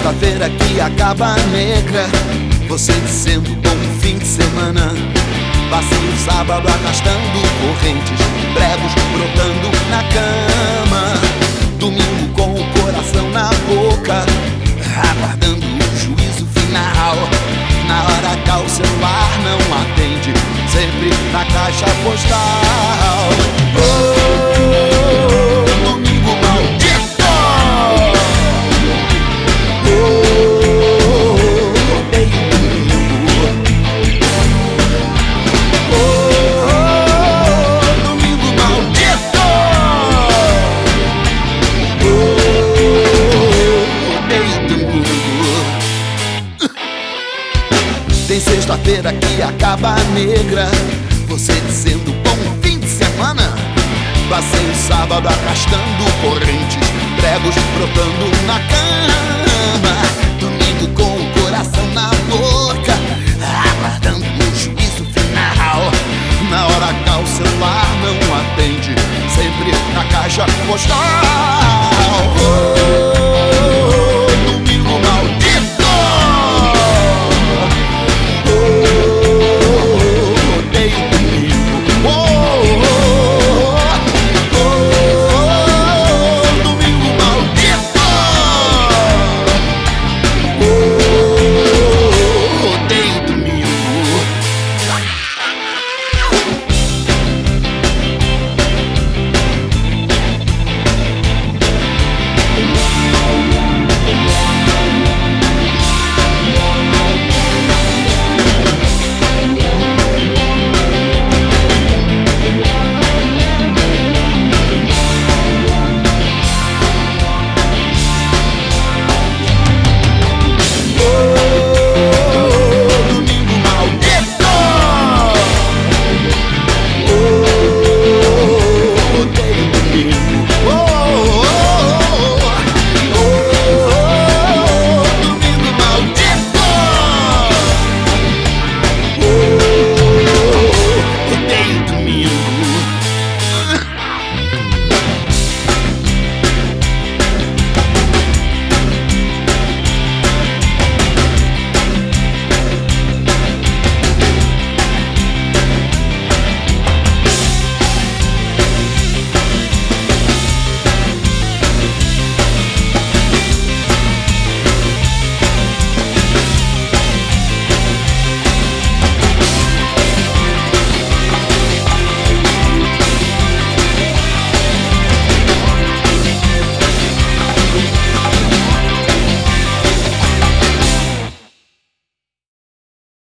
Sexta-feira que acaba negra. Você dizendo bom fim de semana. Passei o sábado arrastando correntes Pregos brotando na cama. Domingo com o coração na boca. Aguardando o juízo final. Na hora H o celular não atende Sempre na caixa postal Tem sexta-feira que acaba negra. Você dizendo bom fim de semana. Passei o sábado arrastando correntes Pregos brotando na cama. Domingo com o coração na boca Aguardando o juízo final. Na hora H o celular não atende Sempre na caixa postal